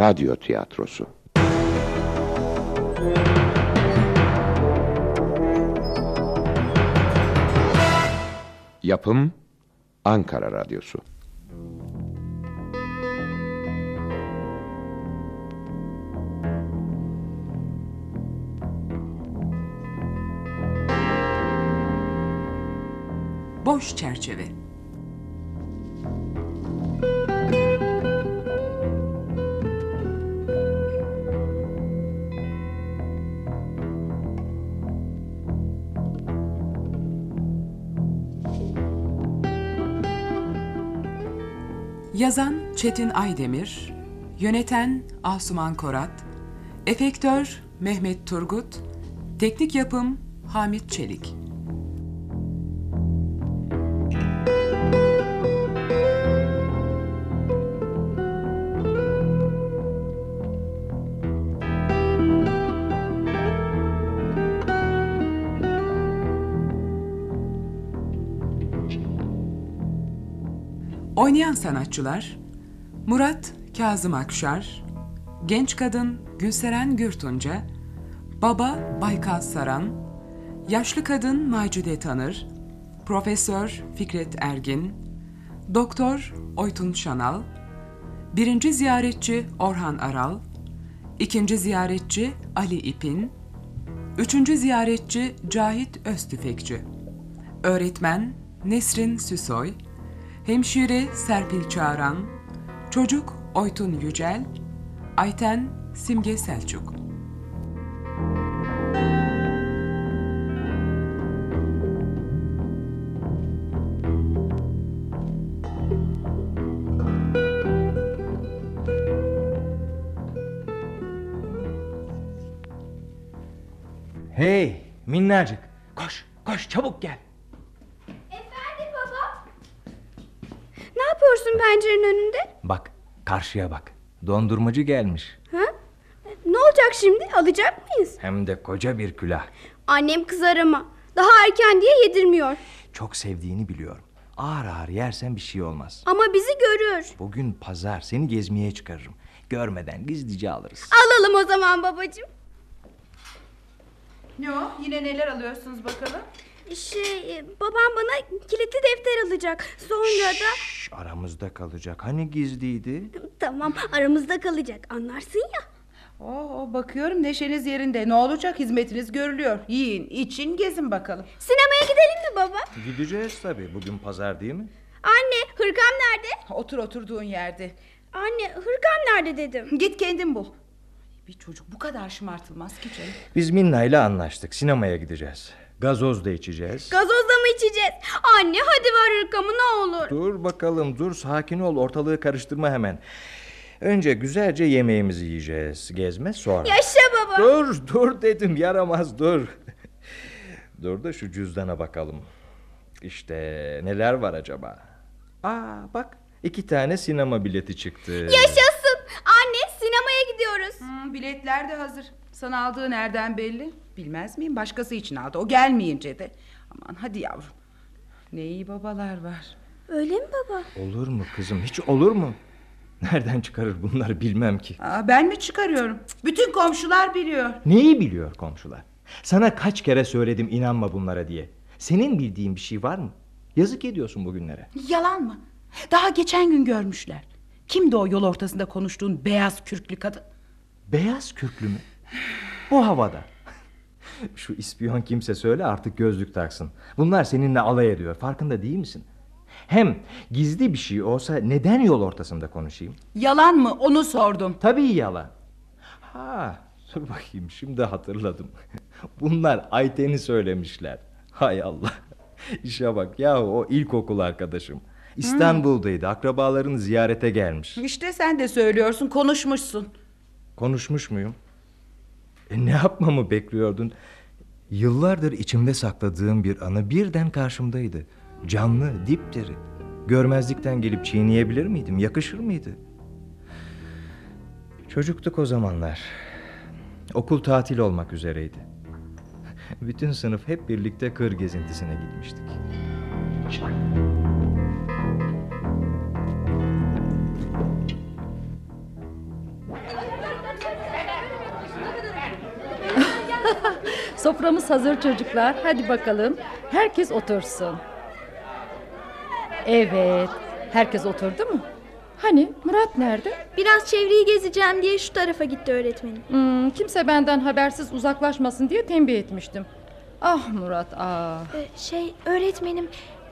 radyo tiyatrosu. Yapım Ankara Radyosu. Boş çerçeve. Yazan Çetin Aydemir, yöneten Asuman Korat, efektör Mehmet Turgut, teknik yapım Hamit Çelik. Oynayan sanatçılar Murat Kazım Akşar, genç kadın Gülseren Gürtunca, baba Baykal Saran, yaşlı kadın Macide Tanır, profesör Fikret Ergin, doktor Oytun Şanal, birinci ziyaretçi Orhan Aral, ikinci ziyaretçi Ali İpin, üçüncü ziyaretçi Cahit Öztüfekçi, öğretmen Nesrin Süsoy, Hemşire Serpil Çağran, Çocuk Oytun Yücel, Ayten Simge Selçuk. Hey minnacık koş koş çabuk gel. Efendim baba? Ne yapıyorsun pencerenin önünde? Bak karşıya bak dondurmacı gelmiş. Ha? Ne olacak şimdi? Alacak mıyız? Hem de koca bir külah. Annem kızar ama. Daha erken diye yedirmiyor. Çok sevdiğini biliyorum. Ağır ağır yersen bir şey olmaz. Ama bizi görür. Bugün pazar seni gezmeye çıkarırım. Görmeden gizlice alırız. Alalım o zaman babacığım. Ne o? Yine neler alıyorsunuz bakalım? Şey, e, babam bana kilitli defter alacak. Sonra da... Şş, aramızda kalacak. Hani gizliydi? Tamam, aramızda kalacak. Anlarsın ya. Oo, bakıyorum neşeniz yerinde. Ne olacak hizmetiniz görülüyor. Yiyin, için, gezin bakalım. Sinemaya gidelim mi baba? Gideceğiz tabii. Bugün pazar değil mi? Anne, hırkam nerede? Otur oturduğun yerde. Anne, hırkam nerede dedim. Git kendin bul. Bir çocuk bu kadar şımartılmaz ki canım. Biz Minna ile anlaştık. Sinemaya gideceğiz. Gazoz da içeceğiz. Gazozla mı içeceğiz? Anne, hadi ver hırkamı ne olur. Dur bakalım dur sakin ol ortalığı karıştırma hemen. Önce güzelce yemeğimizi yiyeceğiz. Gezme sonra. Yaşa baba. Dur dur dedim yaramaz dur. dur da şu cüzdana bakalım. İşte neler var acaba? Aa bak iki tane sinema bileti çıktı. Yaşasın. Anne, sinemaya gidiyoruz. Hmm, biletler de hazır. Sana aldığı nereden belli? Bilmez miyim? Başkası için aldı. O gelmeyince de. Aman hadi yavrum. Ne iyi babalar var. Öyle mi baba? Olur mu kızım hiç olur mu? Nereden çıkarır bunları bilmem ki. Aa, ben mi çıkarıyorum? Bütün komşular biliyor. Neyi biliyor komşular? Sana kaç kere söyledim inanma bunlara diye. Senin bildiğin bir şey var mı? Yazık ediyorsun bugünlere. Yalan mı? Daha geçen gün görmüşler. Kimdi o yol ortasında konuştuğun beyaz kürklü kadın? Beyaz kürklü mü? Bu havada. Şu ispiyon kimse söyle artık gözlük taksın. Bunlar seninle alay ediyor. Farkında değil misin? Hem gizli bir şey olsa neden yol ortasında konuşayım? Yalan mı? Onu sordum. Tabii yalan. Ha, dur bakayım şimdi hatırladım. Bunlar Ayten'i söylemişler. Hay Allah. İşe bak ya o ilkokul arkadaşım. İstanbul'daydı. Akrabalarını ziyarete gelmiş. İşte sen de söylüyorsun, konuşmuşsun. Konuşmuş muyum? E ne yapmamı bekliyordun? Yıllardır içimde sakladığım bir anı birden karşımdaydı. Canlı, dipdiri. Görmezlikten gelip çiğneyebilir miydim? Yakışır mıydı? Çocuktuk o zamanlar. Okul tatil olmak üzereydi. Bütün sınıf hep birlikte kır gezintisine gitmiştik. Soframız hazır çocuklar. Hadi bakalım. Herkes otursun. Evet. Herkes oturdu mu? Hani Murat nerede? Biraz çevreyi gezeceğim diye şu tarafa gitti öğretmenim. Hmm, kimse benden habersiz uzaklaşmasın diye tembih etmiştim. Ah Murat ah. Ee, şey öğretmenim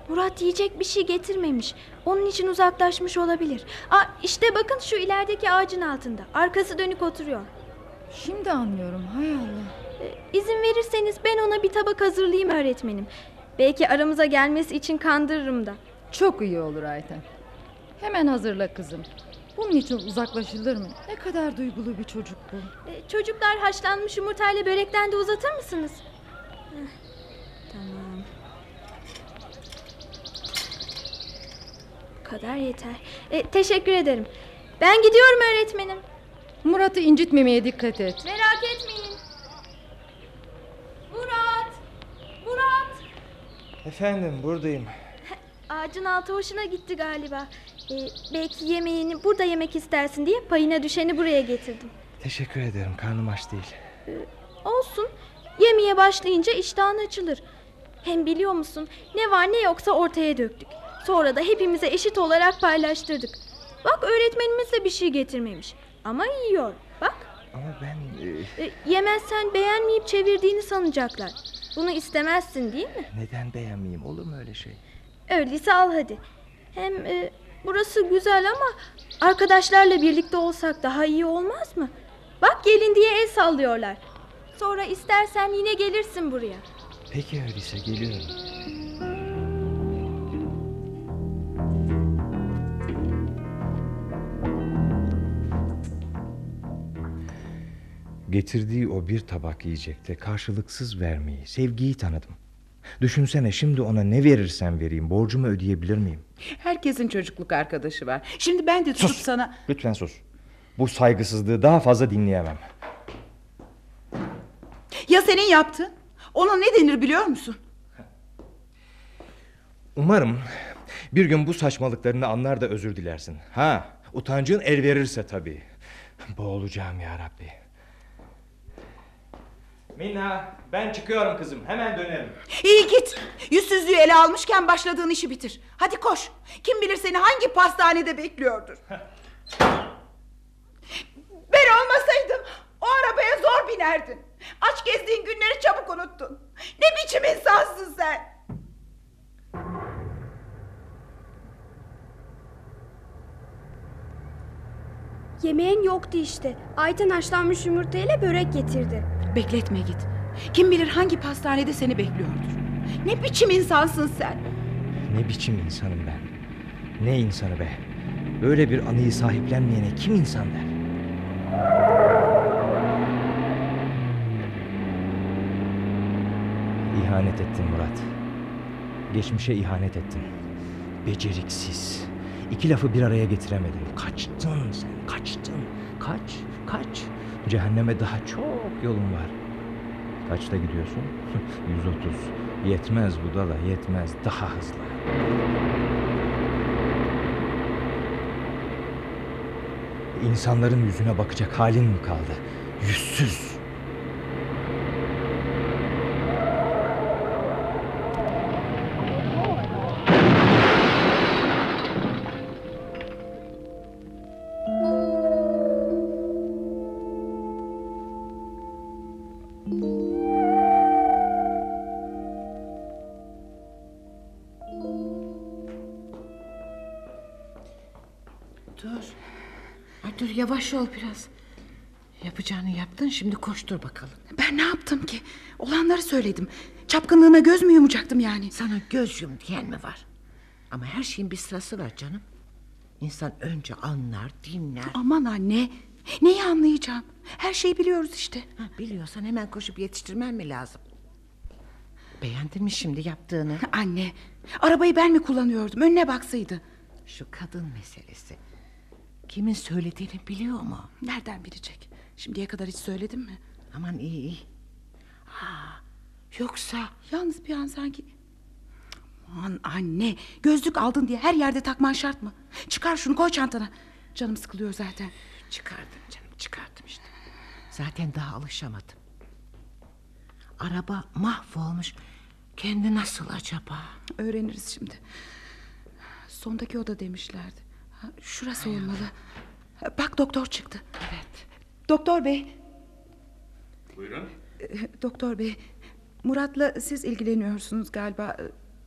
Murat yiyecek bir şey getirmemiş. Onun için uzaklaşmış olabilir. Aa, işte bakın şu ilerideki ağacın altında. Arkası dönük oturuyor. Şimdi anlıyorum hay Allah. Ee, izin verirseniz ben ona bir tabak hazırlayayım öğretmenim. Belki aramıza gelmesi için kandırırım da. Çok iyi olur Ayten. Hemen hazırla kızım. Bunun için uzaklaşılır mı? Ne kadar duygulu bir çocuk bu. Ee, çocuklar haşlanmış yumurtayla börekten de uzatır mısınız? Heh, tamam. Bu kadar yeter. Ee, teşekkür ederim. Ben gidiyorum öğretmenim. Murat'ı incitmemeye dikkat et. Merak etmeyin. Murat! Murat! Efendim buradayım. Ağacın altı hoşuna gitti galiba. Ee, belki yemeğini burada yemek istersin diye payına düşeni buraya getirdim. Teşekkür ederim karnım aç değil. Olsun. Yemeye başlayınca iştahın açılır. Hem biliyor musun ne var ne yoksa ortaya döktük. Sonra da hepimize eşit olarak paylaştırdık. Bak öğretmenimiz de bir şey getirmemiş. Ama yiyor. Bak Ama ben e, e, yemezsen beğenmeyip çevirdiğini sanacaklar. Bunu istemezsin değil mi? neden beğenmeyeyim olur mu öyle şey? Öyleyse al hadi. Hem e, burası güzel ama arkadaşlarla birlikte olsak daha iyi olmaz mı? Bak gelin diye el sallıyorlar. Sonra istersen yine gelirsin buraya. Peki öyleyse geliyorum. Getirdiği o bir tabak yiyecekte karşılıksız vermeyi, sevgiyi tanıdım. Düşünsene şimdi ona ne verirsem vereyim borcumu ödeyebilir miyim? Herkesin çocukluk arkadaşı var. Şimdi ben de tutup sana... Lütfen sus. Bu saygısızlığı daha fazla dinleyemem. Ya senin yaptın? Ona ne denir biliyor musun? Umarım bir gün bu saçmalıklarını anlar da özür dilersin. Ha, utancın el verirse tabii. Boğulacağım ya Rabbi. Minna, ben çıkıyorum kızım. Hemen dönerim. İyi git. Yüzsüzlüğü ele almışken başladığın işi bitir. Hadi koş. Kim bilir seni hangi pastanede bekliyordur. ben olmasaydım o arabaya zor binerdin. Aç gezdiğin günleri çabuk unuttun. Ne biçim insansın sen? Yemeğin yoktu işte. Ayten haşlanmış yumurtayla börek getirdi. Bekletme git. Kim bilir hangi pastanede seni bekliyordur. Ne biçim insansın sen? Ne biçim insanım ben? Ne insanı be? Böyle bir anıyı sahiplenmeyene kim insan der? İhanet ettin Murat. Geçmişe ihanet ettin. Beceriksiz. İki lafı bir araya getiremedin. Kaçtın sen, kaçtın. Kaç, kaç. Cehenneme daha çok yolun var. Kaçta gidiyorsun? 130. Yetmez budala, yetmez. Daha hızlı. İnsanların yüzüne bakacak halin mi kaldı? Yüzsüz. Yavaş ol biraz. Yapacağını yaptın şimdi koştur bakalım. Ben ne yaptım ki? Olanları söyledim. Çapkınlığına göz mü yumacaktım yani? Sana göz yum diyen mi var? Ama her şeyin bir sırası var canım. İnsan önce anlar, dinler. Aman anne. Neyi anlayacağım? Her şeyi biliyoruz işte. Ha, biliyorsan hemen koşup yetiştirmen mi lazım? Beğendin mi şimdi yaptığını? Anne. Arabayı ben mi kullanıyordum? Önüne baksaydı. Şu kadın meselesi. Kimin söylediğini biliyor mu? Nereden bilecek? Şimdiye kadar hiç söyledim mi? Aman iyi iyi. Ha, yoksa Yalnız bir an sanki... Aman anne. Gözlük aldın diye her yerde takman şart mı? Çıkar şunu koy çantana. Canım sıkılıyor zaten. çıkardım canım çıkardım işte. Zaten daha alışamadım. araba mahvolmuş. Kendi nasıl acaba? Öğreniriz şimdi. Sondaki oda demişlerdi. Şurası olmalı. Bak doktor çıktı. Evet. Doktor bey. Buyurun. e, Doktor bey. Murat'la siz ilgileniyorsunuz galiba.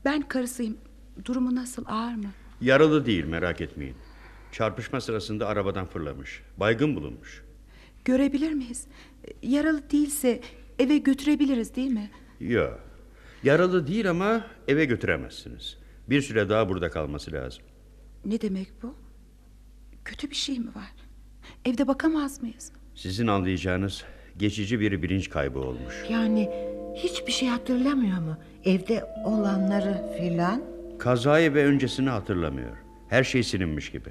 Ben karısıyım. Durumu nasıl ağır mı? Yaralı değil merak etmeyin. Çarpışma sırasında arabadan fırlamış. Baygın bulunmuş. Görebilir miyiz? Yaralı değilse eve götürebiliriz değil mi? Yok. Yaralı değil ama eve götüremezsiniz. Bir süre daha burada kalması lazım. Ne demek bu? Kötü bir şey mi var? Evde bakamaz mıyız? Sizin anlayacağınız geçici bir bilinç kaybı olmuş. Yani hiçbir şey hatırlamıyor mu? Evde olanları filan? Kazayı ve öncesini hatırlamıyor. Her şey silinmiş gibi.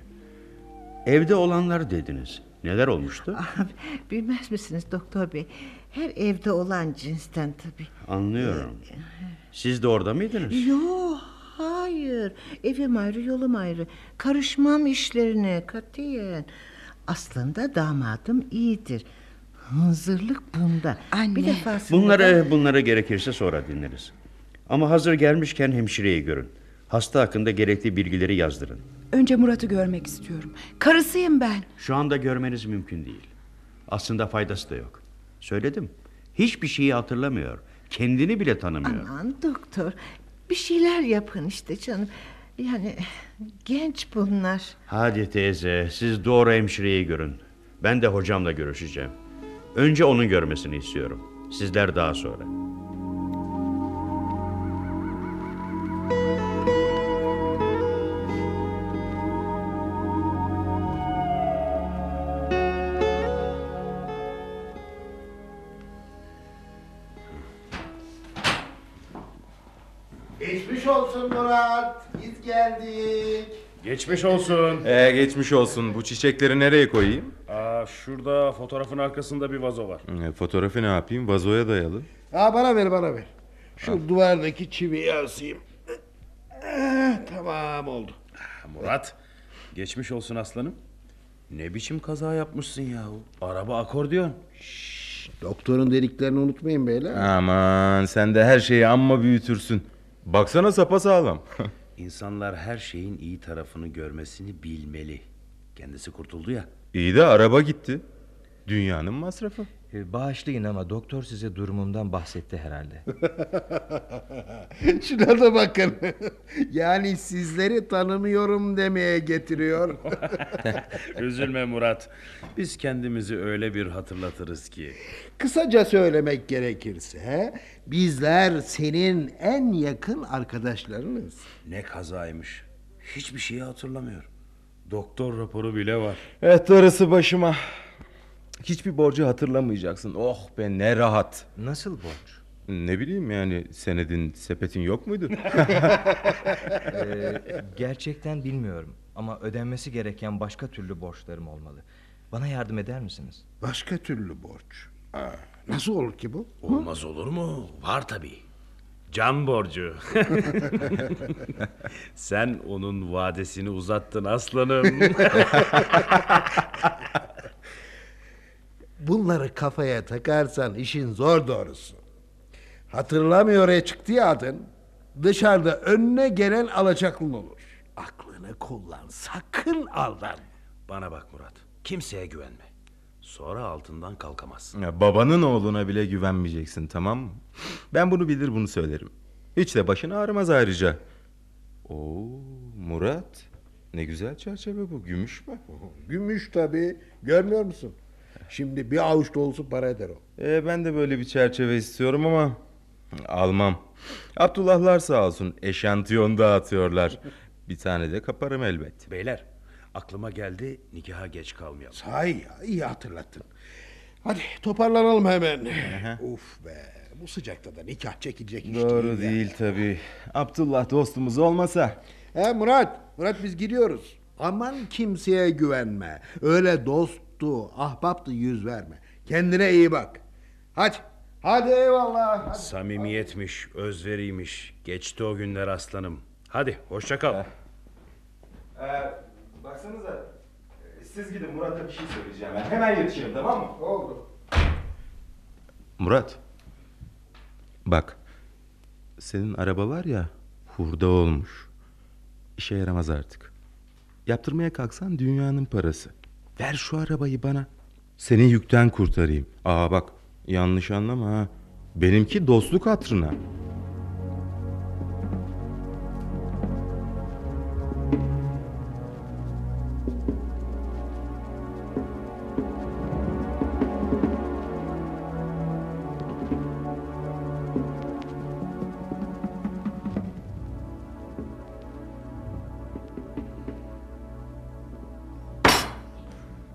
Evde olanlar dediniz. Neler olmuştu? Abi, bilmez misiniz doktor bey? Her evde olan cinsten tabii. Anlıyorum. Siz de orada mıydınız? Yo hayır. Evim ayrı yolum ayrı. Karışmam işlerine katiyen. Aslında damadım iyidir. Hınzırlık bunda. Anne. Bir defasında Bunları bunları gerekirse sonra dinleriz. Ama hazır gelmişken hemşireyi görün. Hasta hakkında gerekli bilgileri yazdırın. Önce Murat'ı görmek istiyorum. Karısıyım ben. Şu anda görmeniz mümkün değil. Aslında faydası da yok. Söyledim. Hiçbir şeyi hatırlamıyor. Kendini bile tanımıyor. Aman doktor bir şeyler yapın işte canım. Yani genç bunlar. Hadi teyze, siz doğru hemşireyi görün. Ben de hocamla görüşeceğim. Önce onun görmesini istiyorum. Sizler daha sonra. Geçmiş olsun. Ee, geçmiş olsun. Bu çiçekleri nereye koyayım? Aa, şurada fotoğrafın arkasında bir vazo var. E, fotoğrafı ne yapayım? Vazoya dayalı. Ha bana ver bana ver. Şu duvardaki çiviyi asayım. Eh, tamam oldu. Murat, geçmiş olsun aslanım. Ne biçim kaza yapmışsın yahu? Araba akordiyon. Doktorun dediklerini unutmayın beyler. Aman sen de her şeyi amma büyütürsün. Baksana sapasağlam. İnsanlar her şeyin iyi tarafını görmesini bilmeli. Kendisi kurtuldu ya. İyi de araba gitti. Dünyanın masrafı. E, Bağışlayın ama doktor size durumumdan bahsetti herhalde. Şuna da bakın. yani sizleri tanımıyorum demeye getiriyor. Üzülme Murat. Biz kendimizi öyle bir hatırlatırız ki. Kısaca söylemek gerekirse bizler senin en yakın arkadaşlarınız. Ne kazaymış. Hiçbir şeyi hatırlamıyor. Doktor raporu bile var. Evet darısı başıma. Hiçbir borcu hatırlamayacaksın. Oh be ne rahat. Nasıl borç? Ne bileyim yani senedin sepetin yok muydu? Ee, gerçekten bilmiyorum ama ödenmesi gereken başka türlü borçlarım olmalı. Bana yardım eder misiniz? Başka türlü borç. Aa, nasıl olur ki bu? Olmaz olur mu? Var tabii. Can borcu. Sen onun vadesini uzattın aslanım. Bunları kafaya takarsan işin zor doğrusu. Hatırlamıyor ya çıktı ya adın. Dışarıda önüne gelen alacaklın olur. Aklını kullan, sakın aldan. Bana bak Murat. Kimseye güvenme. Sonra altından kalkamazsın. Ya babanın oğluna bile güvenmeyeceksin tamam mı? Ben bunu bilir bunu söylerim. Hiç de başını ağrımaz ayrıca. Oo Murat. Ne güzel çerçeve bu. Gümüş mü? Gümüş tabii, görmüyor musun? Şimdi bir avuç dolusu para eder o. Ee, ben de böyle bir çerçeve istiyorum ama almam. Abdullahlar sağ olsun eşantiyon dağıtıyorlar. Bir tane de kaparım elbet. Beyler aklıma geldi nikaha geç kalmayalım. Sahi ya, iyi hatırlattın. Hadi toparlanalım hemen. Uf be, bu sıcakta da nikah çekilecek iş Doğru değil. değil tabii. Abdullah dostumuz olmasa He Murat, Murat biz gidiyoruz. Aman kimseye güvenme. Öyle dosttu, ahbaptı yüz verme. Kendine iyi bak. Hadi, hadi eyvallah. Hadi. Samimiyetmiş, özveriymiş. Geçti o günler aslanım. Hadi hoşça kal. Ee, baksanıza siz gidin Murat'a bir şey söyleyeceğim ben. Hemen yetişirim tamam mı? Oldu. Murat. Bak. Senin araba var ya hurda olmuş. İşe yaramaz artık. Yaptırmaya kalksan dünyanın parası. Ver şu arabayı bana. Seni yükten kurtarayım. Aa bak yanlış anlama ha. Benimki dostluk hatırına.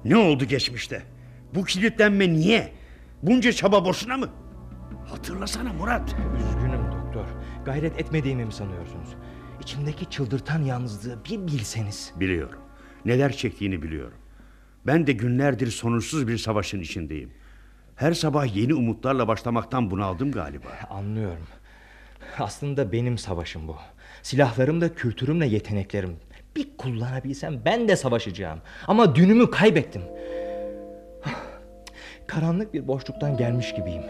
Ne oldu geçmişte? Bu kilitlenme niye? Bunca çaba boşuna mı? Hatırlasana Murat. Üzgünüm doktor. Gayret etmediğimi mi sanıyorsunuz? İçimdeki çıldırtan yalnızlığı bir bilseniz. Biliyorum. Neler çektiğini biliyorum. Ben de günlerdir sonuçsuz bir savaşın içindeyim. Her sabah yeni umutlarla başlamaktan bunaldım galiba. Anlıyorum. Aslında benim savaşım bu. Silahlarım da kültürümle yeteneklerim. Bir kullanabilsem ben de savaşacağım. Ama dünümü kaybettim. Karanlık bir boşluktan gelmiş gibiyim.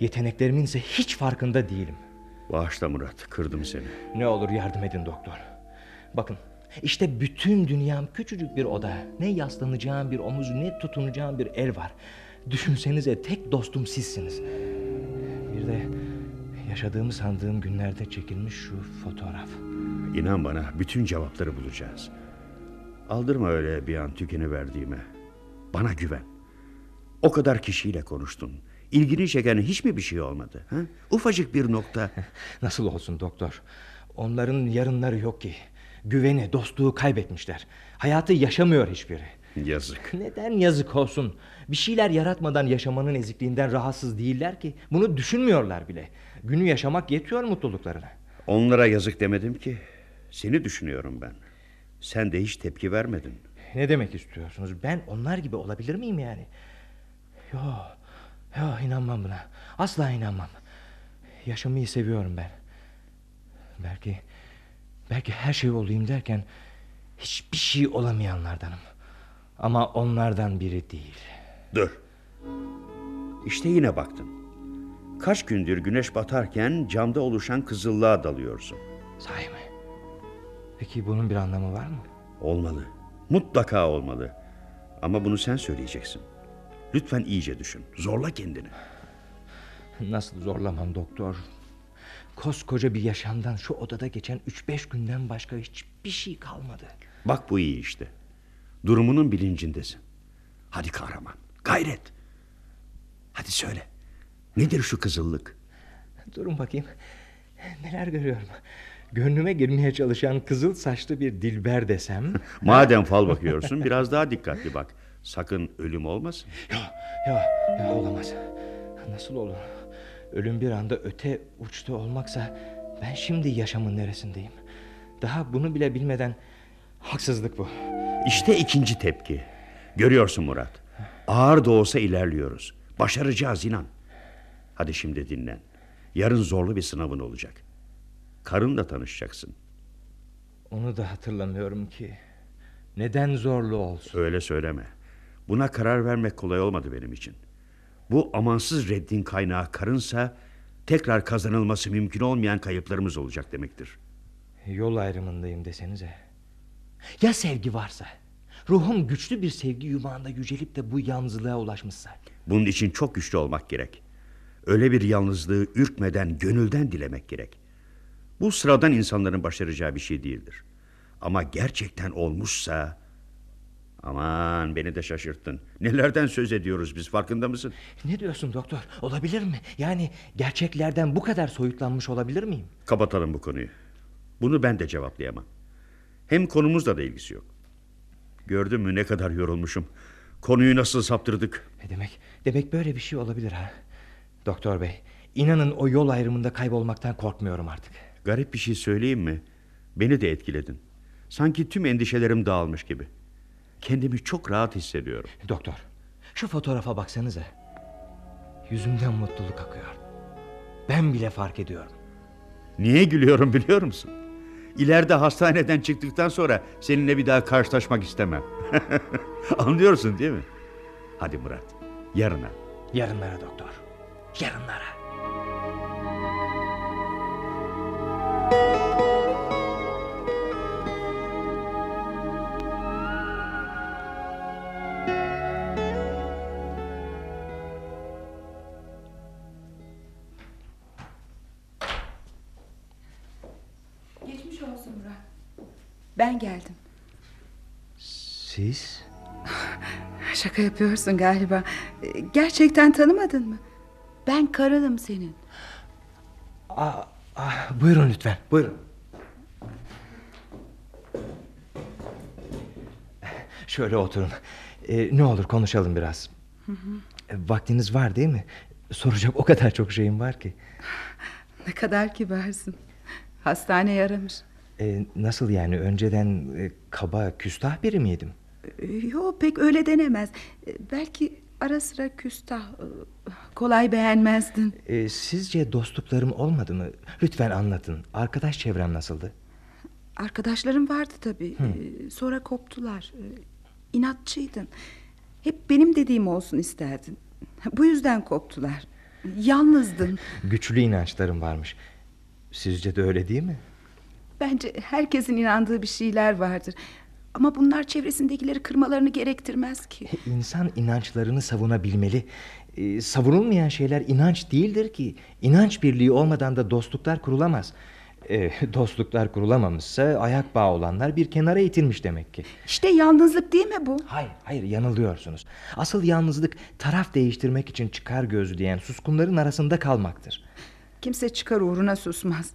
Yeteneklerimin ise hiç farkında değilim. Bağışla Murat, kırdım seni. Ne olur yardım edin doktor. Bakın, işte bütün dünyam küçücük bir oda. Ne yaslanacağım bir omuz, ne tutunacağım bir el var. Düşünsenize tek dostum sizsiniz. Bir de yaşadığımı sandığım günlerde çekilmiş şu fotoğraf. İnan bana bütün cevapları bulacağız. Aldırma öyle bir an tükeni verdiğime. Bana güven. O kadar kişiyle konuştun. İlgini çeken hiç mi bir şey olmadı? Ha? Ufacık bir nokta. Nasıl olsun doktor? Onların yarınları yok ki. Güveni, dostluğu kaybetmişler. Hayatı yaşamıyor hiçbiri. Yazık. Neden yazık olsun? Bir şeyler yaratmadan yaşamanın ezikliğinden rahatsız değiller ki. Bunu düşünmüyorlar bile. Günü yaşamak yetiyor mutluluklarına. Onlara yazık demedim ki. Seni düşünüyorum ben. Sen de hiç tepki vermedin. Ne demek istiyorsunuz? Ben onlar gibi olabilir miyim yani? Yo, yo inanmam buna. Asla inanmam. Yaşamayı seviyorum ben. Belki, belki her şey olayım derken hiçbir şey olamayanlardanım. Ama onlardan biri değil. Dur. İşte yine baktın. Kaç gündür güneş batarken camda oluşan kızıllığa dalıyorsun. Sahi mi? Peki bunun bir anlamı var mı? Olmalı. Mutlaka olmalı. Ama bunu sen söyleyeceksin. Lütfen iyice düşün. Zorla kendini. Nasıl zorlamam doktor? Koskoca bir yaşamdan şu odada geçen 3-5 günden başka hiçbir şey kalmadı. Bak bu iyi işte. Durumunun bilincindesin. Hadi kahraman. Gayret. Hadi söyle. Nedir şu kızıllık? Durun bakayım. Neler görüyorum. Gönlüme girmeye çalışan kızıl saçlı bir dilber desem. Madem fal bakıyorsun biraz daha dikkatli bak. Sakın ölüm olmasın. Ya, ya, ya olamaz. Nasıl olur? Ölüm bir anda öte uçta olmaksa ben şimdi yaşamın neresindeyim? Daha bunu bile bilmeden haksızlık bu. İşte ikinci tepki. Görüyorsun Murat. Ağır da olsa ilerliyoruz. Başaracağız inan. Hadi şimdi dinlen. Yarın zorlu bir sınavın olacak. Karınla tanışacaksın. Onu da hatırlamıyorum ki. Neden zorlu olsun? Öyle söyleme. Buna karar vermek kolay olmadı benim için. Bu amansız reddin kaynağı karınsa tekrar kazanılması mümkün olmayan kayıplarımız olacak demektir. Yol ayrımındayım desenize. Ya sevgi varsa? Ruhum güçlü bir sevgi yumağında yücelip de bu yalnızlığa ulaşmışsa? Bunun için çok güçlü olmak gerek. Öyle bir yalnızlığı ürkmeden gönülden dilemek gerek. Bu sıradan insanların başaracağı bir şey değildir. Ama gerçekten olmuşsa... Aman beni de şaşırttın. Nelerden söz ediyoruz biz farkında mısın? Ne diyorsun doktor? Olabilir mi? Yani gerçeklerden bu kadar soyutlanmış olabilir miyim? Kapatalım bu konuyu. Bunu ben de cevaplayamam. Hem konumuzla da ilgisi yok. Gördün mü ne kadar yorulmuşum. Konuyu nasıl saptırdık? Ne demek? Demek böyle bir şey olabilir ha. Doktor bey, inanın o yol ayrımında kaybolmaktan korkmuyorum artık. Garip bir şey söyleyeyim mi? Beni de etkiledin. Sanki tüm endişelerim dağılmış gibi. Kendimi çok rahat hissediyorum. Doktor, şu fotoğrafa baksanıza. Yüzümden mutluluk akıyor. Ben bile fark ediyorum. Niye gülüyorum biliyor musun? İleride hastaneden çıktıktan sonra seninle bir daha karşılaşmak istemem. Anlıyorsun değil mi? Hadi Murat, yarına. Yarınlara doktor yarınlara. Geçmiş olsun Murat. Ben geldim. Siz? Şaka yapıyorsun galiba. Gerçekten tanımadın mı? Ben karınım senin. Aa, aa, buyurun lütfen buyurun. Şöyle oturun. Ee, ne olur konuşalım biraz. E, Vaktiniz var değil mi? Soracak o kadar çok şeyim var ki. Ne kadar kibarsın. Hastane yaramış. Ee, nasıl yani önceden e, kaba küstah biri miydim? Ee, Yo pek öyle denemez. Ee, Belki ara sıra küstah. e, Kolay beğenmezdin. Ee, sizce dostluklarım olmadı mı? Lütfen anlatın. Arkadaş çevrem nasıldı? Arkadaşlarım vardı tabii. Ee, Sonra koptular. Ee, İnatçıydın. Hep benim dediğim olsun isterdin. Bu yüzden koptular. Yalnızdın. Güçlü inançlarım varmış. Sizce de öyle değil mi? Bence herkesin inandığı bir şeyler vardır. Ama bunlar çevresindekileri kırmalarını gerektirmez ki. İnsan inançlarını savunabilmeli. Ee, savunulmayan şeyler inanç değildir ki. İnanç birliği olmadan da dostluklar kurulamaz. Ee, dostluklar kurulamamışsa ayak bağı olanlar bir kenara itilmiş demek ki. İşte yalnızlık değil mi bu? Hayır, hayır yanılıyorsunuz. Asıl yalnızlık taraf değiştirmek için çıkar gözleyen suskunların arasında kalmaktır. Kimse çıkar uğruna susmaz.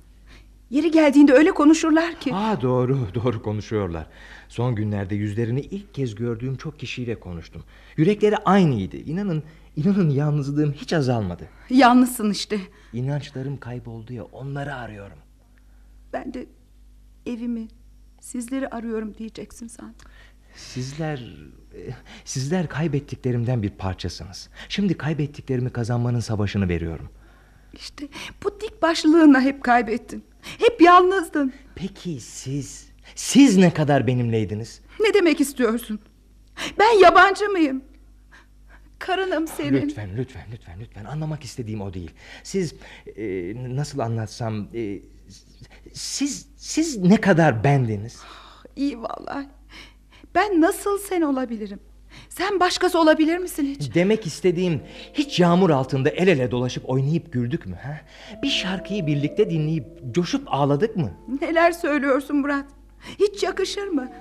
Yeri geldiğinde öyle konuşurlar ki. Aa doğru, doğru konuşuyorlar. Son günlerde yüzlerini ilk kez gördüğüm çok kişiyle konuştum. Yürekleri aynıydı. İnanın, inanın yalnızlığım hiç azalmadı. Yalnızsın işte. İnançlarım kayboldu ya onları arıyorum. Ben de evimi, sizleri arıyorum diyeceksin sandım. Sizler e, sizler kaybettiklerimden bir parçasınız. Şimdi kaybettiklerimi kazanmanın savaşını veriyorum. İşte bu dik başlılığınla hep kaybettin. Hep yalnızdın. Peki siz siz ne kadar benimleydiniz? Ne demek istiyorsun? Ben yabancı mıyım? Karınım senin. Lütfen lütfen lütfen lütfen anlamak istediğim o değil. Siz e, nasıl anlatsam e, siz siz ne kadar bendiniz? İyi vallahi. Ben nasıl sen olabilirim? Sen başkası olabilir misin hiç? Demek istediğim hiç yağmur altında el ele dolaşıp oynayıp güldük mü? Ha? Bir şarkıyı birlikte dinleyip coşup ağladık mı? Neler söylüyorsun Murat? Hiç yakışır mı?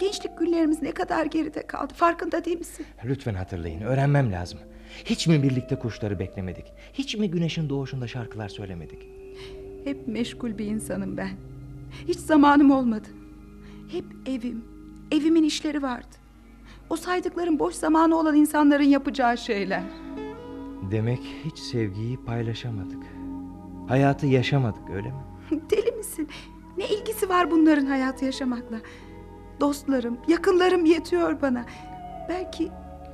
Gençlik günlerimiz ne kadar geride kaldı farkında değil misin? Lütfen hatırlayın öğrenmem lazım. Hiç mi birlikte kuşları beklemedik? Hiç mi güneşin doğuşunda şarkılar söylemedik? Hep meşgul bir insanım ben. Hiç zamanım olmadı. Hep evim, evimin işleri vardı. O saydıklarım boş zamanı olan insanların yapacağı şeyler. Demek hiç sevgiyi paylaşamadık. Hayatı yaşamadık öyle mi? Deli misin? Ne ilgisi var bunların hayatı yaşamakla? Dostlarım, yakınlarım yetiyor bana. Belki,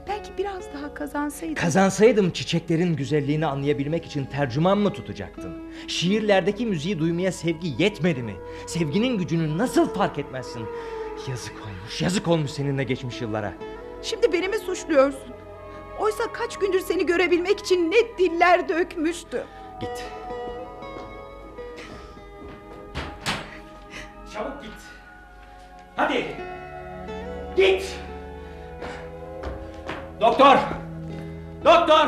belki biraz daha kazansaydım. Kazansaydım çiçeklerin güzelliğini anlayabilmek için tercüman mı tutacaktın? Şiirlerdeki müziği duymaya sevgi yetmedi mi? Sevginin gücünü nasıl fark etmezsin? Yazık olmuş, yazık olmuş seninle geçmiş yıllara. Şimdi beni mi suçluyorsun? Oysa kaç gündür seni görebilmek için ne diller dökmüştü. Git. Çabuk git. Hadi. Git. Doktor. Doktor.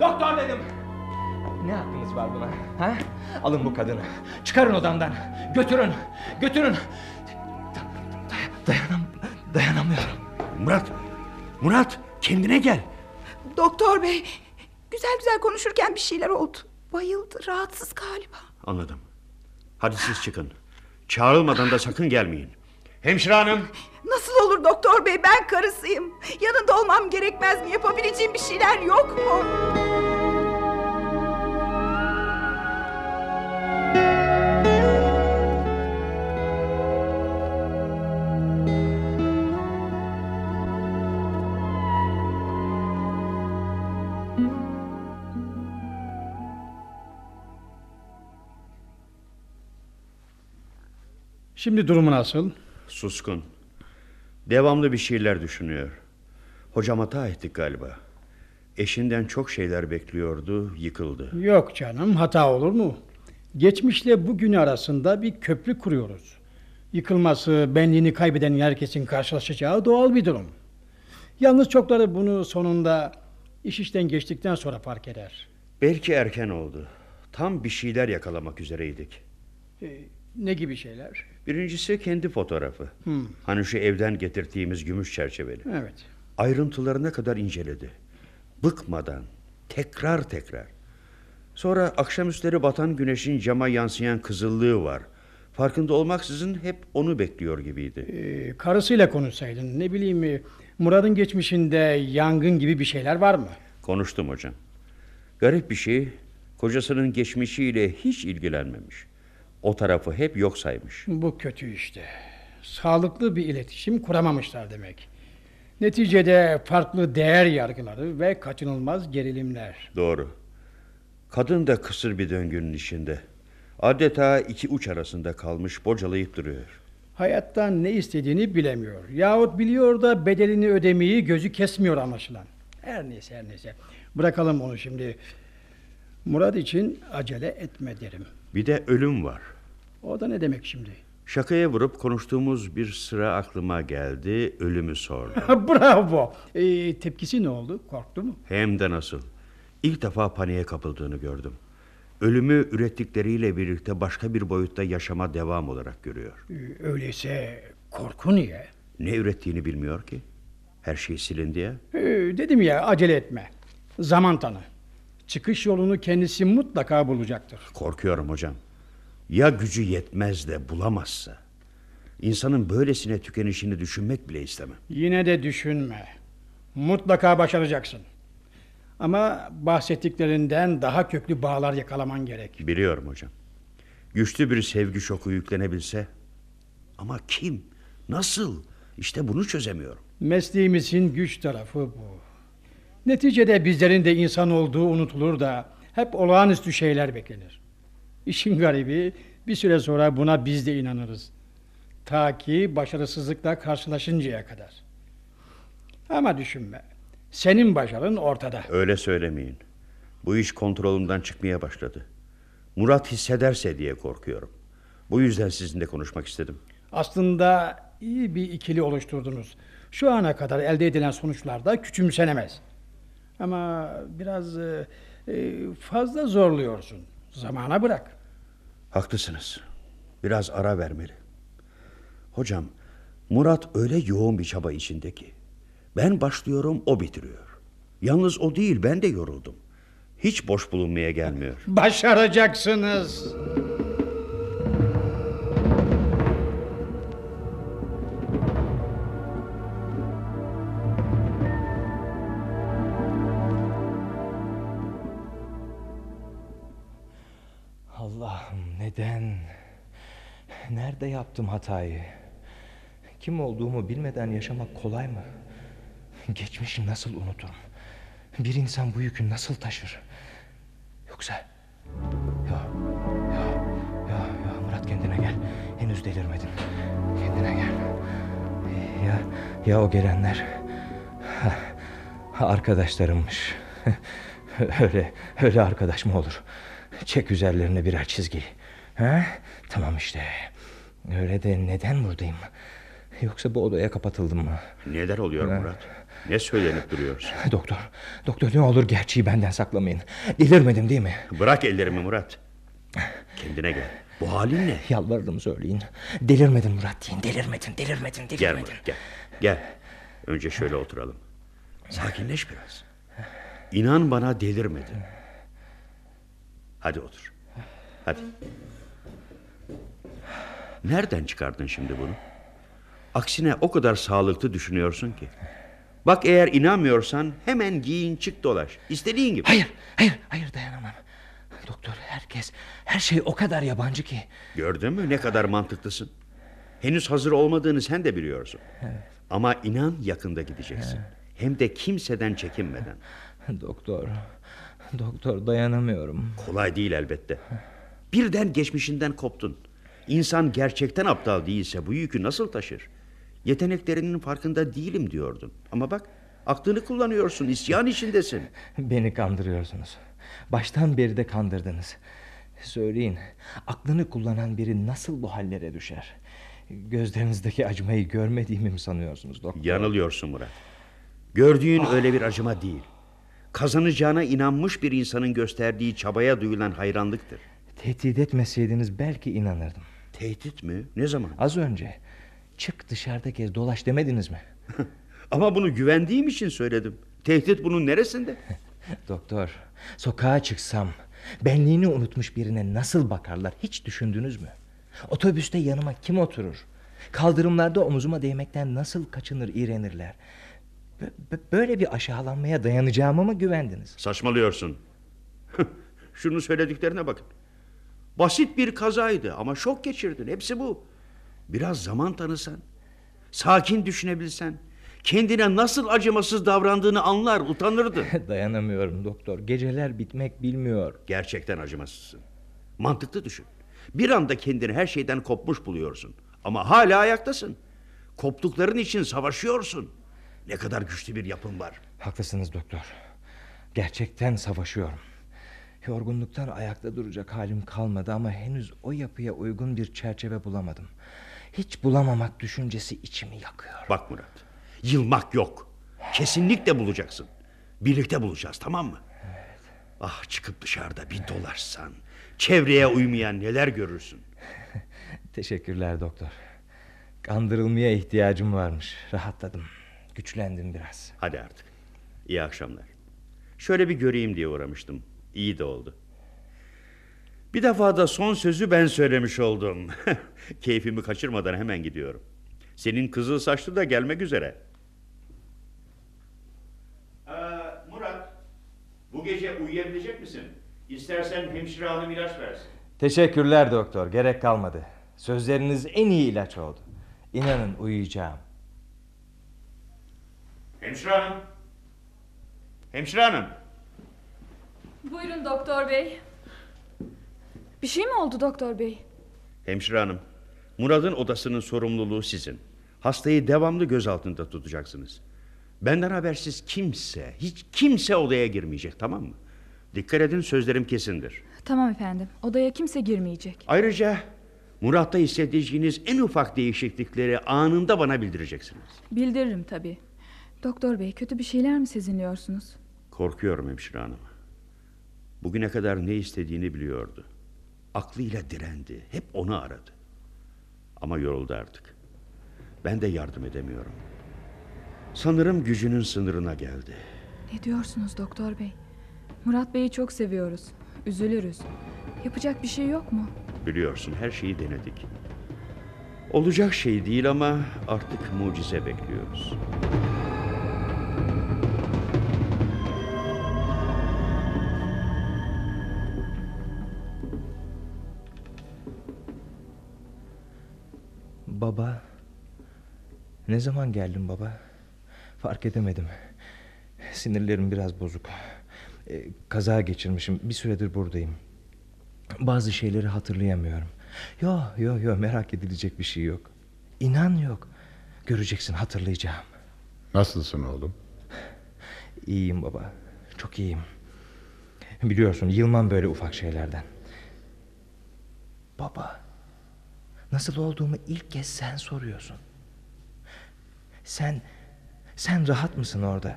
Doktor dedim. Ne hakkınız var buna? Ha? Alın bu kadını. Çıkarın odamdan. Götürün. Götürün. Dayanam dayanamıyorum. Murat, Murat kendine gel. Doktor bey, güzel güzel konuşurken bir şeyler oldu. Bayıldı, rahatsız galiba. Anladım. Hadi siz çıkın. Çağrılmadan da sakın gelmeyin. Hemşire hanım. Nasıl olur doktor bey, ben karısıyım. Yanında olmam gerekmez mi? Yapabileceğim bir şeyler yok mu? Şimdi durumu nasıl? Suskun. Devamlı bir şeyler düşünüyor. Hocam hata ettik galiba. Eşinden çok şeyler bekliyordu, yıkıldı. Yok canım hata olur mu? Geçmişle bugünü arasında bir köprü kuruyoruz. Yıkılması, benliğini kaybeden herkesin karşılaşacağı doğal bir durum. Yalnız çokları bunu sonunda iş işten geçtikten sonra fark eder. Belki erken oldu. Tam bir şeyler yakalamak üzereydik. Ee, ne gibi şeyler? Birincisi kendi fotoğrafı. Hmm. Hani şu evden getirdiğimiz gümüş çerçeveli. Evet. Ayrıntılarına kadar inceledi. Bıkmadan, tekrar tekrar. Sonra akşamüstleri batan güneşin cama yansıyan kızıllığı var. Farkında olmaksızın hep onu bekliyor gibiydi. Ee, karısıyla konuşsaydın ne bileyim e, Murat'ın geçmişinde yangın gibi bir şeyler var mı? Konuştum hocam. Garip bir şey, kocasının geçmişiyle hiç ilgilenmemiş. O tarafı hep yok saymış. Bu kötü işte. Sağlıklı bir iletişim kuramamışlar demek. Neticede farklı değer yargıları ve kaçınılmaz gerilimler. Doğru. Kadın da kısır bir döngünün içinde. Adeta iki uç arasında kalmış bocalayıp duruyor. Hayattan ne istediğini bilemiyor. Yahut biliyor da bedelini ödemeyi gözü kesmiyor anlaşılan. Her neyse her neyse. Bırakalım onu şimdi. Murat için acele etme derim. Bir de ölüm var. O da ne demek şimdi? Şakaya vurup konuştuğumuz bir sıra aklıma geldi, ölümü sordu. Bravo. Ee, tepkisi ne oldu? Korktu mu? Hem de nasıl. İlk defa paniğe kapıldığını gördüm. Ölümü ürettikleriyle birlikte başka bir boyutta yaşama devam olarak görüyor. Ee, öyleyse korku niye? Ne ürettiğini bilmiyor ki. Her şey silindi ya. Ee, dedim ya acele etme. Zaman tanı. Çıkış yolunu kendisi mutlaka bulacaktır. Korkuyorum hocam. Ya gücü yetmez de bulamazsa? İnsanın böylesine tükenişini düşünmek bile istemem. Yine de düşünme. Mutlaka başaracaksın. Ama bahsettiklerinden daha köklü bağlar yakalaman gerek. Biliyorum hocam. Güçlü bir sevgi şoku yüklenebilse. Ama kim? Nasıl? İşte bunu çözemiyorum. Mesleğimizin güç tarafı bu. Neticede bizlerin de insan olduğu unutulur da hep olağanüstü şeyler beklenir. İşin garibi bir süre sonra buna biz de inanırız. Ta ki başarısızlıkla karşılaşıncaya kadar. Ama düşünme. Senin başarın ortada. Öyle söylemeyin. Bu iş kontrolümden çıkmaya başladı. Murat hissederse diye korkuyorum. Bu yüzden sizinle konuşmak istedim. Aslında iyi bir ikili oluşturdunuz. Şu ana kadar elde edilen sonuçlar da küçümsenemez. Ama biraz e, e, fazla zorluyorsun. Zamana bırak. Haklısınız. Biraz ara vermeli. Hocam, Murat öyle yoğun bir çaba içinde ki. Ben başlıyorum, o bitiriyor. Yalnız o değil, ben de yoruldum. Hiç boş bulunmaya gelmiyor. Başaracaksınız. Nerede yaptım hatayı? Kim olduğumu bilmeden yaşamak kolay mı? Geçmişi nasıl unuturum? Bir insan bu yükü nasıl taşır? Yoksa... Ya, ya, ya, ya Murat kendine gel. Henüz delirmedin. Kendine gel. Ya, ya o gelenler? Ha, arkadaşlarımmış. öyle, öyle arkadaş mı olur? Çek üzerlerine birer çizgi. Ha? Tamam işte. Öyle de neden buradayım? Yoksa bu odaya kapatıldım mı? Neler oluyor Ha. Murat? Ne söylenip duruyorsun? Doktor, doktor ne olur gerçeği benden saklamayın. Delirmedim değil mi? Bırak ellerimi Murat. Kendine gel. Bu halin ne? Yalvarırım söyleyin. Delirmedin Murat deyin. Delirmedin, delirmedin, Gel delirmedin. Murat gel. Gel. Önce şöyle oturalım. Sakinleş biraz. İnan bana delirmedin. Hadi otur. Hadi. Nereden çıkardın şimdi bunu? Aksine o kadar sağlıklı düşünüyorsun ki. Bak eğer inanmıyorsan hemen giyin çık dolaş. İstediğin gibi. Hayır, hayır, hayır dayanamam. Doktor herkes, her şey o kadar yabancı ki. Gördün mü ne kadar mantıklısın? Henüz hazır olmadığını sen de biliyorsun. Ama inan yakında gideceksin. Hem de kimseden çekinmeden. Doktor, doktor dayanamıyorum. Kolay değil elbette. Birden geçmişinden koptun. İnsan gerçekten aptal değilse bu yükü nasıl taşır? Yeteneklerinin farkında değilim diyordun. Ama bak aklını kullanıyorsun, isyan içindesin. Beni kandırıyorsunuz. Baştan beri de kandırdınız. Söyleyin, aklını kullanan biri nasıl bu hallere düşer? Gözlerinizdeki acımayı görmediğimi mi sanıyorsunuz doktor? Yanılıyorsun Murat. Gördüğün öyle bir acıma değil. Kazanacağına inanmış bir insanın gösterdiği çabaya duyulan hayranlıktır. Tehdit etmeseydiniz belki inanırdım. Tehdit mi? Ne zaman? Az önce. Çık dışarıda gez dolaş demediniz mi? Ama bunu güvendiğim için söyledim. Tehdit bunun neresinde? Doktor, sokağa çıksam benliğini unutmuş birine nasıl bakarlar hiç düşündünüz mü? Otobüste yanıma kim oturur? Kaldırımlarda omuzuma değmekten nasıl kaçınır iğrenirler? Bö- bö- Böyle bir aşağılanmaya dayanacağıma mı güvendiniz? Saçmalıyorsun. Şunu söylediklerine bakın. Basit bir kazaydı ama şok geçirdin. Hepsi bu. Biraz zaman tanısan, sakin düşünebilsen, kendine nasıl acımasız davrandığını anlar, utanırdın. Dayanamıyorum doktor. Geceler bitmek bilmiyor. Gerçekten acımasızsın. Mantıklı düşün. Bir anda kendini her şeyden kopmuş buluyorsun. Ama hala ayaktasın. Koptukların için savaşıyorsun. Ne kadar güçlü bir yapın var. Haklısınız doktor. Gerçekten savaşıyorum. Yorgunluktan ayakta duracak halim kalmadı ama henüz o yapıya uygun bir çerçeve bulamadım. Hiç bulamamak düşüncesi içimi yakıyor. Bak Murat, yılmak yok. Kesinlikle bulacaksın. Birlikte bulacağız tamam mı? Ah çıkıp dışarıda bir dolaşsan, çevreye uymayan neler görürsün. Teşekkürler doktor. Kandırılmaya ihtiyacım varmış. Rahatladım. Güçlendim biraz. Hadi artık. İyi akşamlar. Şöyle bir göreyim diye uğramıştım. İyi de oldu. Bir defa da son sözü ben söylemiş oldum. Keyfimi kaçırmadan hemen gidiyorum. Senin kızıl saçlı da gelmek üzere. Ee, Murat, bu gece uyuyabilecek misin? İstersen hemşire hanım ilaç versin. Teşekkürler doktor. Gerek kalmadı. Sözleriniz en iyi ilaç oldu. İnanın uyuyacağım. Hemşire hanım. Hemşire hanım. Buyurun doktor bey. Bir şey mi oldu doktor bey? Hemşire hanım. Murat'ın odasının sorumluluğu sizin. Hastayı devamlı göz altında tutacaksınız. Benden habersiz kimse, hiç kimse odaya girmeyecek tamam mı? Dikkat edin sözlerim kesindir. Tamam efendim. Odaya kimse girmeyecek. Ayrıca Murat'ta hissedeceğiniz en ufak değişiklikleri anında bana bildireceksiniz. Bildiririm tabii. Doktor bey kötü bir şeyler mi sezinliyorsunuz? Korkuyorum hemşire hanım. Bugüne kadar ne istediğini biliyordu. Aklıyla direndi. Hep onu aradı. Ama yoruldu artık. Ben de yardım edemiyorum. Sanırım gücünün sınırına geldi. Ne diyorsunuz doktor bey? Murat Bey'i çok seviyoruz. Üzülürüz. Yapacak bir şey yok mu? Biliyorsun her şeyi denedik. Olacak şey değil ama artık mucize bekliyoruz. Baba. Ne zaman geldin baba? Fark edemedim. Sinirlerim biraz bozuk. Ee, kaza geçirmişim. Bir süredir buradayım. Bazı şeyleri hatırlayamıyorum. Yo yo yo merak edilecek bir şey yok. İnan yok. Göreceksin hatırlayacağım. Nasılsın oğlum? İyiyim baba. Çok iyiyim. Biliyorsun yılmam böyle ufak şeylerden. Baba. Nasıl olduğumu ilk kez sen soruyorsun. Sen sen rahat mısın orada?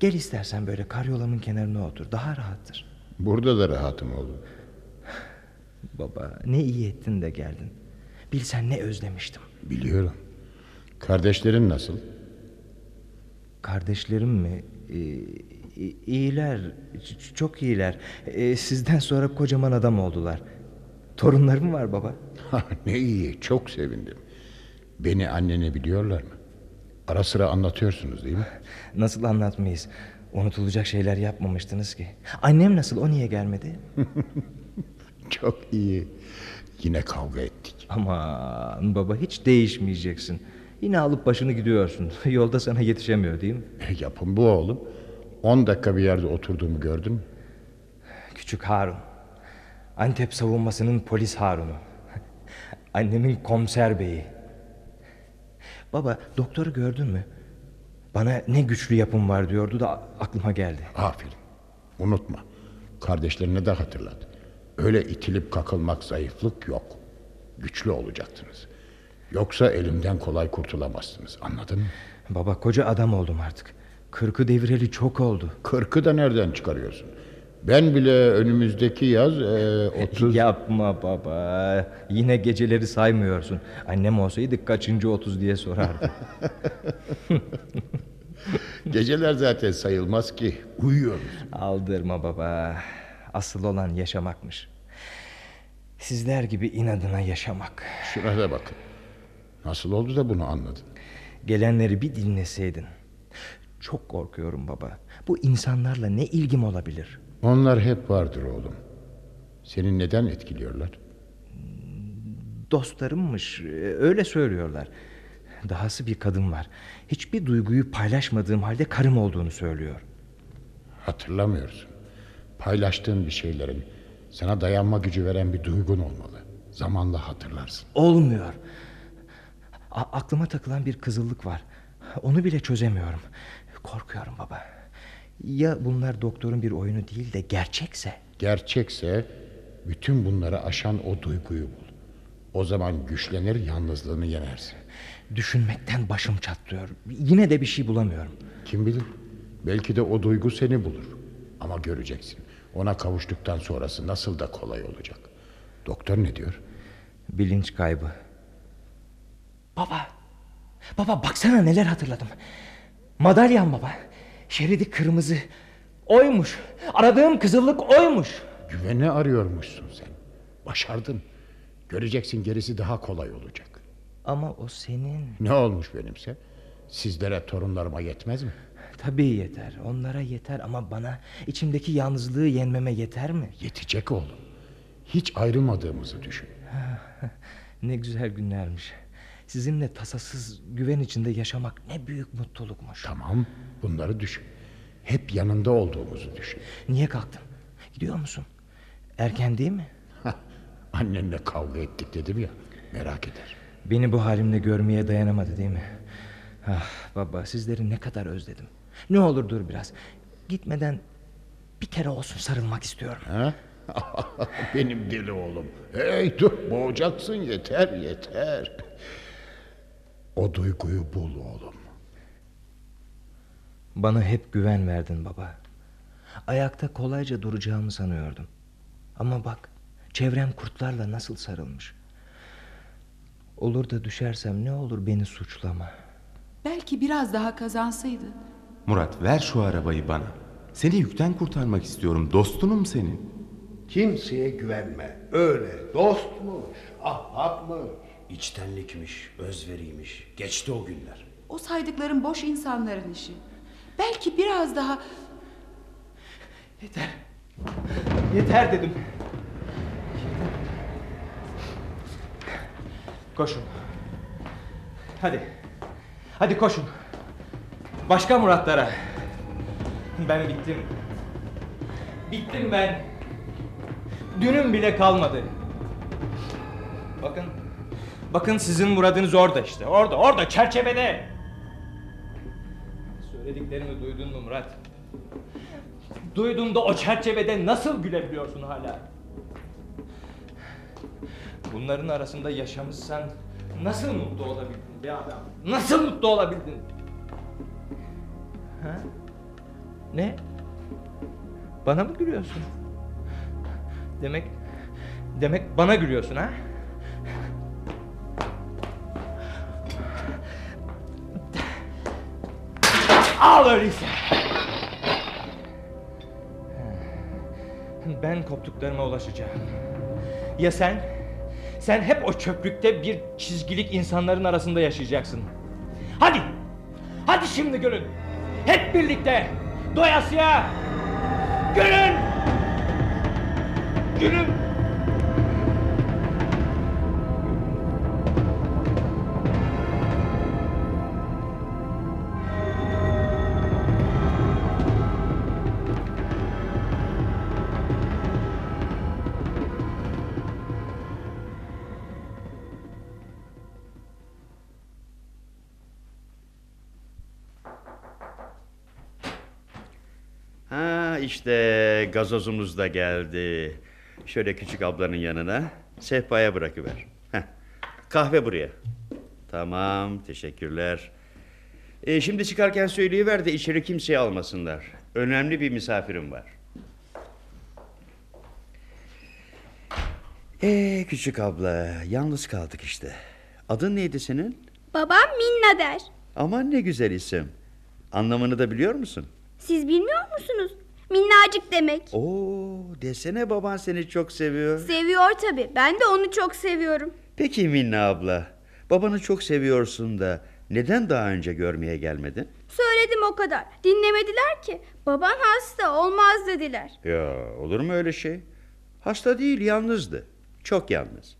Gel istersen böyle karyolamın kenarına otur. Daha rahattır. Burada da rahatım oğlum. Baba ne iyi ettin de geldin. Bilsen ne özlemiştim. Biliyorum. Kardeşlerin nasıl? Kardeşlerim mi? Ee, iyiler. çok iyiler. Ee, sizden sonra kocaman adam oldular. Torunlarım var baba. ne iyi, çok sevindim. Beni anneni biliyorlar mı? Ara sıra anlatıyorsunuz değil mi? Nasıl anlatmayız? Unutulacak şeyler yapmamıştınız ki. Annem nasıl? O niye gelmedi? Çok iyi. Yine kavga ettik. Aman baba hiç değişmeyeceksin. Yine alıp başını gidiyorsun. Yolda sana yetişemiyor değil mi? Yapın bu oğlum. 10 dakika bir yerde oturduğumu gördün mü? Küçük Harun. Antep savunmasının polis Harun'u. Annemin komiser beyi. Baba doktoru gördün mü? Bana ne güçlü yapım var diyordu da aklıma geldi. Aferin. Unutma. Kardeşlerine de hatırlat. Öyle itilip kakılmak zayıflık yok. Güçlü olacaksınız. Yoksa elimden kolay kurtulamazsınız. Anladın mı? Baba koca adam oldum artık. Kırkı devireli çok oldu. Kırkı da nereden çıkarıyorsun? Ben bile önümüzdeki yaz e, 30... Yapma baba. Yine geceleri saymıyorsun. Annem olsaydı kaçıncı 30 diye sorardı. Geceler zaten sayılmaz ki. Uyuyoruz. Aldırma baba. Asıl olan yaşamakmış. Sizler gibi inadına yaşamak. Şuna da bakın. Nasıl oldu da bunu anladın? Gelenleri bir dinleseydin. Çok korkuyorum baba. Bu insanlarla ne ilgim olabilir? Onlar hep vardır oğlum. Seni neden etkiliyorlar? Dostlarımmış. Öyle söylüyorlar. Dahası bir kadın var. Hiçbir duyguyu paylaşmadığım halde karım olduğunu söylüyor. Hatırlamıyorsun. Paylaştığın bir şeylerin sana dayanma gücü veren bir duygun olmalı. Zamanla hatırlarsın. Olmuyor. A- aklıma takılan bir kızıllık var. Onu bile çözemiyorum. Korkuyorum baba. Ya bunlar doktorun bir oyunu değil de gerçekse? Gerçekse bütün bunları aşan o duyguyu bul. O zaman güçlenir yalnızlığını yenersin. Düşünmekten başım çatlıyor. Yine de bir şey bulamıyorum. Kim bilir? Belki de o duygu seni bulur. Ama göreceksin. Ona kavuştuktan sonrası nasıl da kolay olacak. Doktor ne diyor? Bilinç kaybı. Baba. Baba baksana neler hatırladım. Madalyan baba. Şeridi kırmızı. Oymuş. Aradığım kızıllık oymuş. Güveni arıyormuşsun sen. Başardın. Göreceksin gerisi daha kolay olacak. Ama o senin. Ne olmuş benimse? Sizlere torunlarıma yetmez mi? Tabii yeter. Onlara yeter ama bana içimdeki yalnızlığı yenmeme yeter mi? Yetecek oğlum. Hiç ayrılmadığımızı düşün. ne güzel günlermiş. Sizinle tasasız güven içinde yaşamak ne büyük mutlulukmuş. Tamam bunları düşün. Hep yanında olduğumuzu düşün. Niye kalktın? Gidiyor musun? Erken değil mi? Annenle kavga ettik dedim ya. Merak eder. Beni bu halimle görmeye dayanamadı değil mi? Ah baba sizleri ne kadar özledim. Ne olur dur biraz. Gitmeden bir kere olsun sarılmak istiyorum. Ha? Benim deli oğlum. Hey dur boğacaksın yeter yeter. O duyguyu bul oğlum. Bana hep güven verdin baba. Ayakta kolayca duracağımı sanıyordum. Ama bak çevrem kurtlarla nasıl sarılmış. Olur da düşersem ne olur beni suçlama. Belki biraz daha kazansaydın. Murat ver şu arabayı bana. Seni yükten kurtarmak istiyorum. Dostunum senin. Kimseye güvenme. Öyle dostmuş, ahbapmış. İçtenlikmiş, özveriymiş. Geçti o günler. O saydıkların boş insanların işi. Belki biraz daha... Yeter. Yeter dedim. Koşun. Hadi. Hadi koşun. Başka Muratlara. Ben bittim. Bittim ben. Dünüm bile kalmadı. Bakın. Bakın sizin muradınız orada işte. Orada, orada çerçevede. Söylediklerimi duydun mu Murat? Duyduğunda o çerçevede nasıl gülebiliyorsun hala? Bunların arasında yaşamışsan nasıl mutlu olabildin be adam? Nasıl mutlu olabildin? Ha? Ne? Bana mı gülüyorsun? Demek demek bana gülüyorsun ha? Al öyleyse. Ben koptuklarıma ulaşacağım. Ya sen? Sen hep o çöplükte bir çizgilik insanların arasında yaşayacaksın. Hadi! Hadi şimdi gülün! Hep birlikte! Doyasıya! Gülün! Gülün! Ha işte gazozumuz da geldi. Şöyle küçük ablanın yanına sehpaya bırakıver. Kahve buraya. Tamam teşekkürler. E, şimdi çıkarken söyleyiver de içeri kimseyi almasınlar. Önemli bir misafirim var. Ee küçük abla yalnız kaldık işte. Adın neydi senin? Babam Minna der. Aman ne güzel isim. Anlamını da biliyor musun? Siz bilmiyor musunuz? Minnacık demek. Oo, desene baban seni çok seviyor. Seviyor tabii. Ben de onu çok seviyorum. Peki Minna abla, babanı çok seviyorsun da neden daha önce görmeye gelmedin? Söyledim o kadar. Dinlemediler ki. Baban hasta olmaz dediler. Ya olur mu öyle şey? Hasta değil, yalnızdı. Çok yalnız.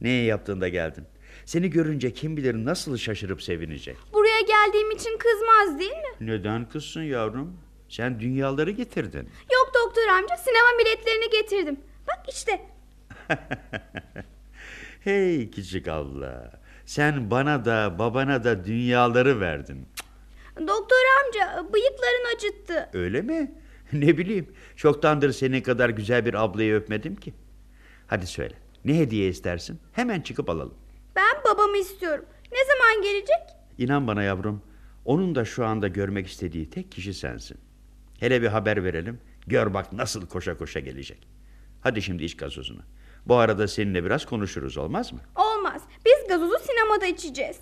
Neye yaptığında geldin? Seni görünce kim bilir nasıl şaşırıp sevinecek. Buraya geldiğim için kızmaz değil mi? Neden kızsın yavrum? Sen dünyaları getirdin. Yok doktor amca sinema biletlerini getirdim. Bak işte. Hey küçük abla. Sen bana da babana da dünyaları verdin. Doktor amca bıyıkların acıttı. Öyle mi? Ne bileyim. Çoktandır senin kadar güzel bir ablayı öpmedim ki. Hadi söyle. Ne hediye istersin? Hemen çıkıp alalım. Ben babamı istiyorum. Ne zaman gelecek? İnan bana yavrum. Onun da şu anda görmek istediği tek kişi sensin. Hele bir haber verelim. Gör bak nasıl koşa koşa gelecek. Hadi şimdi iç gazozunu. Bu arada seninle biraz konuşuruz olmaz mı? Olmaz. Biz gazozu sinemada içeceğiz.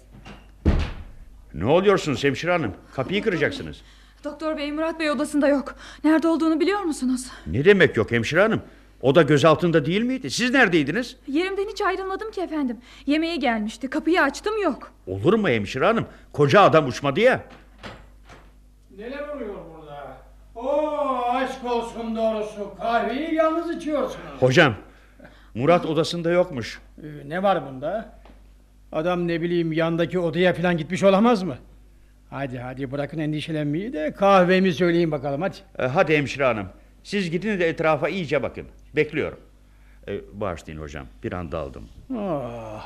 Ne oluyorsunuz hemşire hanım? Kapıyı kıracaksınız. Doktor bey Murat bey odasında yok. Nerede olduğunu biliyor musunuz? Ne demek yok hemşire hanım? O da gözaltında değil miydi? Siz neredeydiniz? Yerimden hiç ayrılmadım ki efendim. Yemeğe gelmişti. Kapıyı açtım yok. Olur mu hemşire hanım? Koca adam uçmadı ya. Neler oluyor? Oo aşk olsun doğrusu. Kahveyi yalnız içiyorsunuz. Hocam, Murat odasında yokmuş. Ee, ne var bunda? Adam ne bileyim yandaki odaya falan gitmiş olamaz mı? Hadi hadi bırakın endişelenmeyi de kahvemi söyleyin bakalım hadi. Ee, hadi hemşire hanım. Siz gidin de etrafa iyice bakın. Bekliyorum. Ee, bağışlayın hocam. Bir anda aldım. Oh.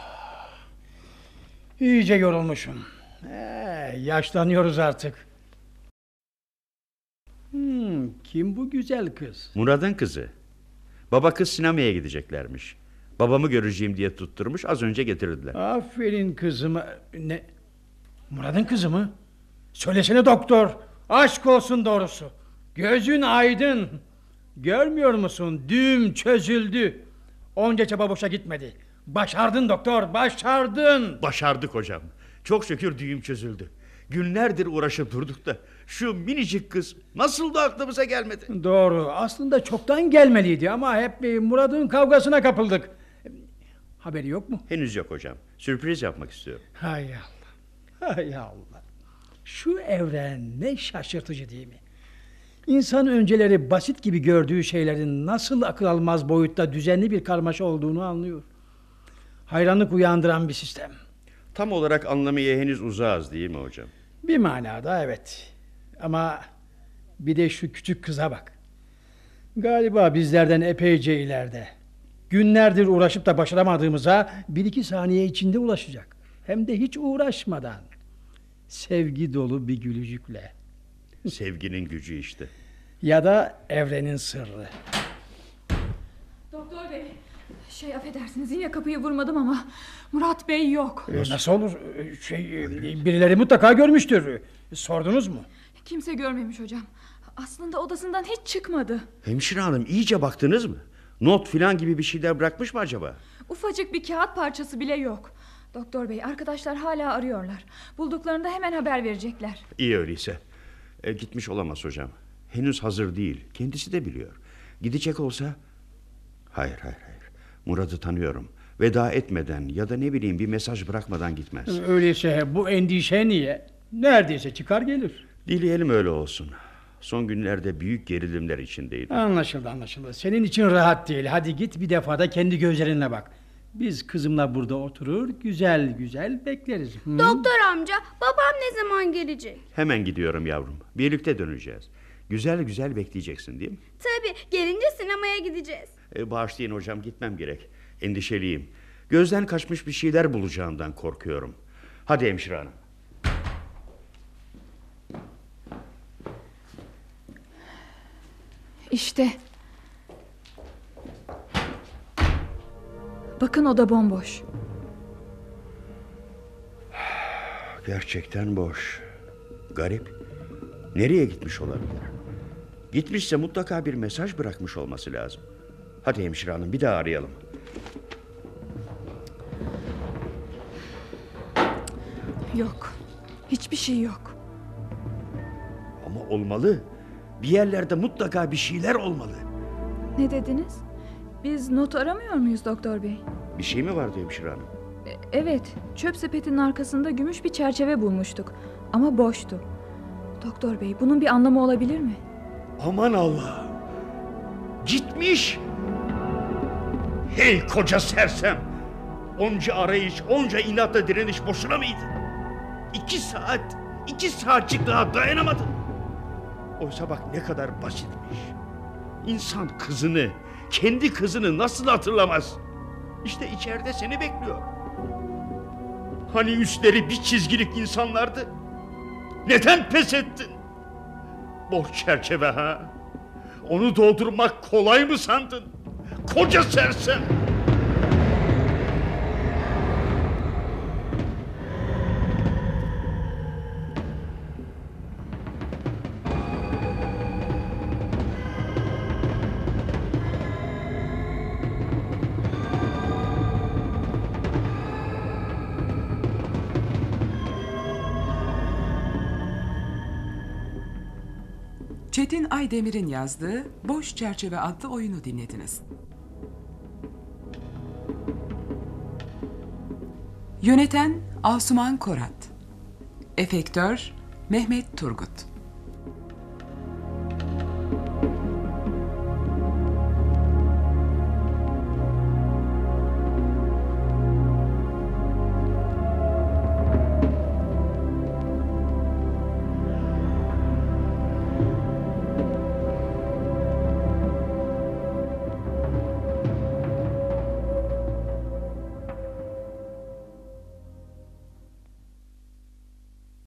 İyice yorulmuşum. Ee, yaşlanıyoruz artık. Hmm, kim bu güzel kız? Murat'ın kızı. Baba kız sinemaya gideceklermiş. Babamı göreceğim diye tutturmuş. Az önce getirdiler. Aferin kızıma. Ne? Murat'ın kızı mı? Söylesene doktor. Aşk olsun doğrusu. Gözün aydın. Görmüyor musun? Düğüm çözüldü. Onca çaba boşa gitmedi. Başardın doktor, başardın. Başardık hocam. Çok şükür düğüm çözüldü. Günlerdir uğraşıp durduk da şu minicik kız nasıl da aklımıza gelmedi. Doğru. Aslında çoktan gelmeliydi ama hep e, Murat'ın kavgasına kapıldık. Haberi yok mu? Henüz yok hocam. Sürpriz yapmak istiyorum. Hay Allah. Hay Allah. Şu evren ne şaşırtıcı değil mi? İnsan önceleri basit gibi gördüğü şeylerin nasıl akıl almaz boyutta düzenli bir karmaşa olduğunu anlıyor. Hayranlık uyandıran bir sistem. Tam olarak anlamaya henüz uzağız değil mi hocam? Bir manada evet. Ama bir de şu küçük kıza bak. Galiba bizlerden epeyce ileride. Günlerdir uğraşıp da başaramadığımıza bir iki saniye içinde ulaşacak. Hem de hiç uğraşmadan. Sevgi dolu bir gülücükle. Sevginin gücü işte. Ya da evrenin sırrı. Doktor bey. Şey affedersiniz yine kapıyı vurmadım ama Murat bey yok. Ee, nasıl olur? Şey, birileri mutlaka görmüştür. Sordunuz mu? Kimse görmemiş hocam. Aslında odasından hiç çıkmadı. Hemşire hanım iyice baktınız mı? Not filan gibi bir şeyler bırakmış mı acaba? Ufacık bir kağıt parçası bile yok. Doktor bey arkadaşlar hala arıyorlar. Bulduklarında hemen haber verecekler. İyi öyleyse. E, gitmiş olamaz hocam. Henüz hazır değil. Kendisi de biliyor. Gidecek olsa... Hayır hayır hayır. Murat'ı tanıyorum. Veda etmeden ya da ne bileyim bir mesaj bırakmadan gitmez. Öyleyse bu endişe niye? Neredeyse çıkar gelir. Dileyelim öyle olsun. Son günlerde büyük gerilimler içindeydi. Anlaşıldı anlaşıldı. Senin için rahat değil. Hadi git bir defa da kendi gözlerinle bak. Biz kızımla burada oturur güzel güzel bekleriz. Hı? Doktor amca babam ne zaman gelecek? Hemen gidiyorum yavrum. Birlikte döneceğiz. Güzel güzel bekleyeceksin değil mi? Tabii gelince sinemaya gideceğiz. E, bağışlayın hocam gitmem gerek. Endişeliyim. Gözden kaçmış bir şeyler bulacağımdan korkuyorum. Hadi hemşire hanım. İşte. Bakın oda bomboş. Gerçekten boş. Garip. Nereye gitmiş olabilir? Gitmişse mutlaka bir mesaj bırakmış olması lazım. Hadi hemşire hanım bir daha arayalım. Yok. Hiçbir şey yok. Ama olmalı. Bir yerlerde mutlaka bir şeyler olmalı. Ne dediniz? Biz not aramıyor muyuz doktor bey? Bir şey mi vardı hemşire hanım? E, Evet, çöp sepetinin arkasında gümüş bir çerçeve bulmuştuk. Ama boştu. Doktor bey, bunun bir anlamı olabilir mi? Aman Allah! Gitmiş! Hey koca sersem! Onca arayış, onca inatla direniş boşuna mıydı? İki saat, iki saatçik daha dayanamadın. Oysa bak ne kadar basitmiş. İnsan kızını, kendi kızını nasıl hatırlamaz? İşte içeride seni bekliyor. Hani üstleri bir çizgilik insanlardı? Neden pes ettin? Boş çerçeve ha? Onu doldurmak kolay mı sandın? Koca sersem! Çetin Aydemir'in yazdığı Boş Çerçeve adlı oyunu dinlediniz. Yöneten Asuman Korat Efektör Mehmet Turgut